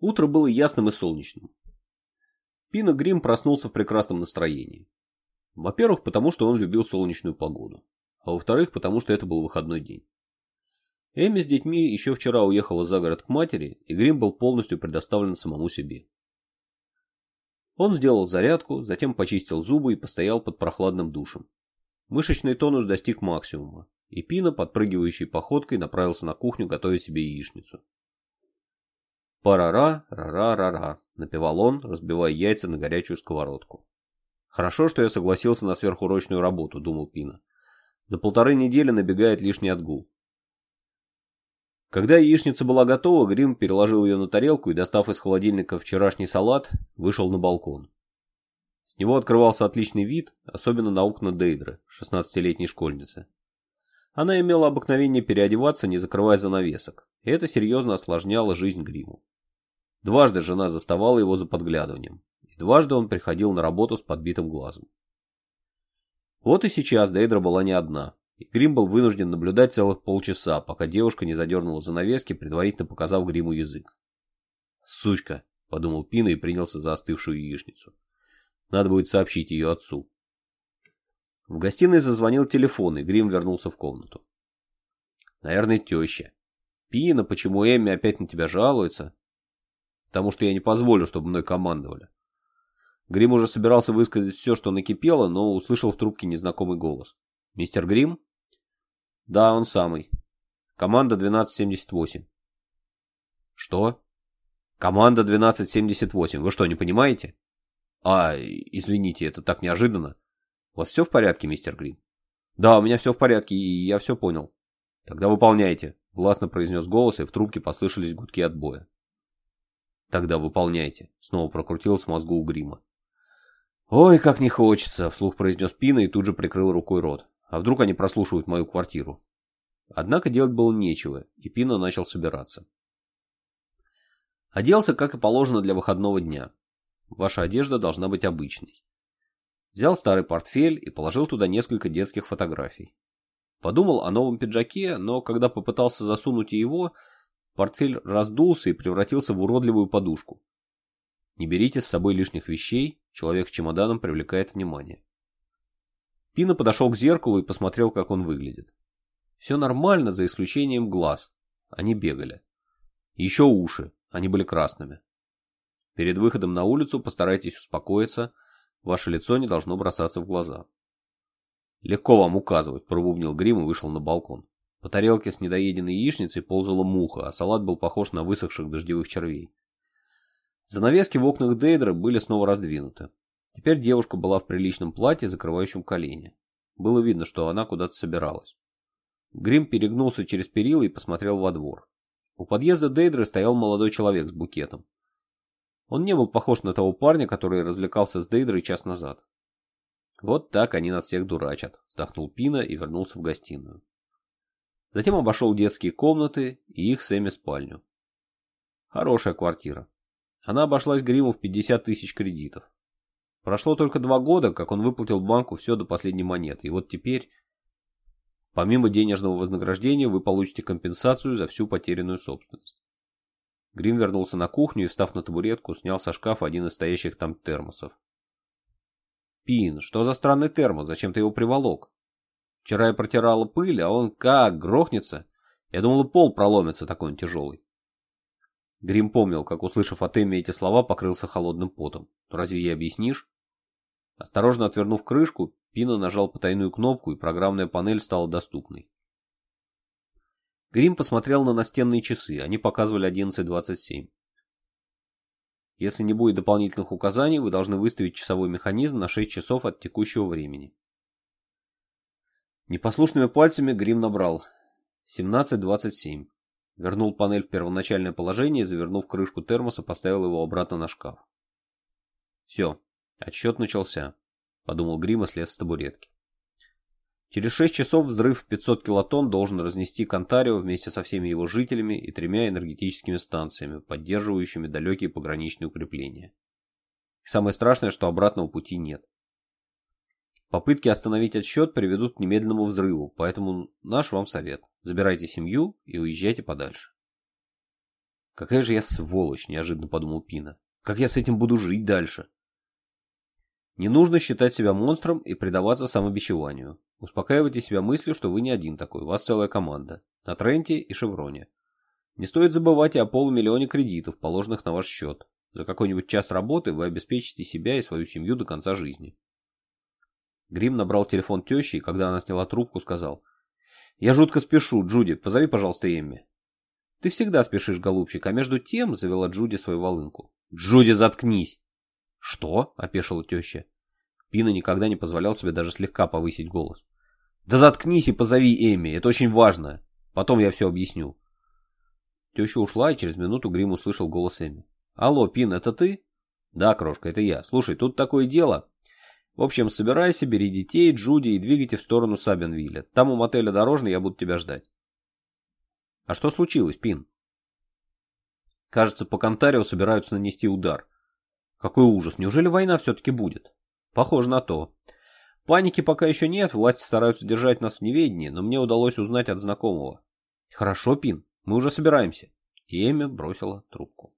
Утро было ясным и солнечным. Пина Грим проснулся в прекрасном настроении. Во-первых, потому что он любил солнечную погоду. А во-вторых, потому что это был выходной день. Эми с детьми еще вчера уехала за город к матери, и Грим был полностью предоставлен самому себе. Он сделал зарядку, затем почистил зубы и постоял под прохладным душем. Мышечный тонус достиг максимума, и Пина, подпрыгивающей походкой, направился на кухню готовить себе яичницу. «Парара-ра-ра-ра-ра», — напевал он, разбивая яйца на горячую сковородку. «Хорошо, что я согласился на сверхурочную работу», — думал Пина. «За полторы недели набегает лишний отгул». Когда яичница была готова, Грим переложил ее на тарелку и, достав из холодильника вчерашний салат, вышел на балкон. С него открывался отличный вид, особенно на окна Дейдры, 16-летней школьницы. Она имела обыкновение переодеваться, не закрывая занавесок, и это серьезно осложняло жизнь Гриму. Дважды жена заставала его за подглядыванием, и дважды он приходил на работу с подбитым глазом. Вот и сейчас Дейдра была не одна, и Грим был вынужден наблюдать целых полчаса, пока девушка не задернула занавески, предварительно показав Гриму язык. «Сучка!» – подумал Пина и принялся за остывшую яичницу. «Надо будет сообщить ее отцу». В гостиной зазвонил телефон, и Грим вернулся в комнату. «Наверное, теща. Пина, почему Эмми опять на тебя жалуется?» потому что я не позволю, чтобы мной командовали. Грим уже собирался высказать все, что накипело, но услышал в трубке незнакомый голос. «Мистер Грим?» «Да, он самый. Команда 1278». «Что?» «Команда 1278. Вы что, не понимаете?» «А, извините, это так неожиданно. У вас все в порядке, мистер Грим?» «Да, у меня все в порядке, и я все понял». «Тогда выполняйте», — властно произнес голос, и в трубке послышались гудки отбоя. Тогда выполняйте, снова прокрутил с мозгу у грима. Ой, как не хочется, вслух произнес Пина и тут же прикрыл рукой рот. А вдруг они прослушивают мою квартиру? Однако делать было нечего, и Пина начал собираться. Оделся, как и положено для выходного дня. Ваша одежда должна быть обычной. Взял старый портфель и положил туда несколько детских фотографий. Подумал о новом пиджаке, но когда попытался засунуть его, Портфель раздулся и превратился в уродливую подушку. Не берите с собой лишних вещей, человек с чемоданом привлекает внимание. Пина подошел к зеркалу и посмотрел, как он выглядит. Все нормально, за исключением глаз. Они бегали. Еще уши, они были красными. Перед выходом на улицу постарайтесь успокоиться, ваше лицо не должно бросаться в глаза. «Легко вам указывать», — пробубнил Грим и вышел на балкон. По тарелке с недоеденной яичницей ползала муха, а салат был похож на высохших дождевых червей. Занавески в окнах Дейдра были снова раздвинуты. Теперь девушка была в приличном платье, закрывающем колени. Было видно, что она куда-то собиралась. Грим перегнулся через перила и посмотрел во двор. У подъезда Дейдры стоял молодой человек с букетом. Он не был похож на того парня, который развлекался с Дейдрой час назад. «Вот так они нас всех дурачат», — вздохнул Пина и вернулся в гостиную. Затем обошел детские комнаты и их с Эми спальню. Хорошая квартира. Она обошлась Гриму в 50 тысяч кредитов. Прошло только два года, как он выплатил банку все до последней монеты. И вот теперь, помимо денежного вознаграждения, вы получите компенсацию за всю потерянную собственность. Грим вернулся на кухню и, встав на табуретку, снял со шкафа один из стоящих там термосов. «Пин, что за странный термос? Зачем ты его приволок?» Вчера я протирала пыль, а он как грохнется. Я думала, пол проломится, такой он тяжелый. Грим помнил, как, услышав от Эмми эти слова, покрылся холодным потом. Но разве ей объяснишь? Осторожно отвернув крышку, Пина нажал потайную кнопку, и программная панель стала доступной. Грим посмотрел на настенные часы, они показывали 11.27. Если не будет дополнительных указаний, вы должны выставить часовой механизм на 6 часов от текущего времени. Непослушными пальцами грим набрал. 17.27. Вернул панель в первоначальное положение и, завернув крышку термоса, поставил его обратно на шкаф. «Все, отсчет начался», — подумал Грим и слез с табуретки. Через 6 часов взрыв 500 килотонн должен разнести Кантарио вместе со всеми его жителями и тремя энергетическими станциями, поддерживающими далекие пограничные укрепления. И самое страшное, что обратного пути нет. Попытки остановить отсчет приведут к немедленному взрыву, поэтому наш вам совет. Забирайте семью и уезжайте подальше. Какая же я сволочь, неожиданно подумал Пина. Как я с этим буду жить дальше? Не нужно считать себя монстром и предаваться самобичеванию. Успокаивайте себя мыслью, что вы не один такой, вас целая команда. На Тренте и Шевроне. Не стоит забывать и о полумиллионе кредитов, положенных на ваш счет. За какой-нибудь час работы вы обеспечите себя и свою семью до конца жизни. Грим набрал телефон тещи и, когда она сняла трубку, сказал. «Я жутко спешу, Джуди, позови, пожалуйста, Эмми». «Ты всегда спешишь, голубчик, а между тем...» — завела Джуди свою волынку. «Джуди, заткнись!» «Что?» — опешила теща. Пина никогда не позволял себе даже слегка повысить голос. «Да заткнись и позови Эми, это очень важно. Потом я все объясню». Теща ушла, и через минуту Грим услышал голос Эми. «Алло, Пин, это ты?» «Да, крошка, это я. Слушай, тут такое дело...» В общем, собирайся, бери детей, Джуди и двигайте в сторону Сабинвилля. Там у мотеля дорожный, я буду тебя ждать. А что случилось, Пин? Кажется, по Кантарио собираются нанести удар. Какой ужас, неужели война все-таки будет? Похоже на то. Паники пока еще нет, власти стараются держать нас в неведении, но мне удалось узнать от знакомого. Хорошо, Пин, мы уже собираемся. И Эми бросила трубку.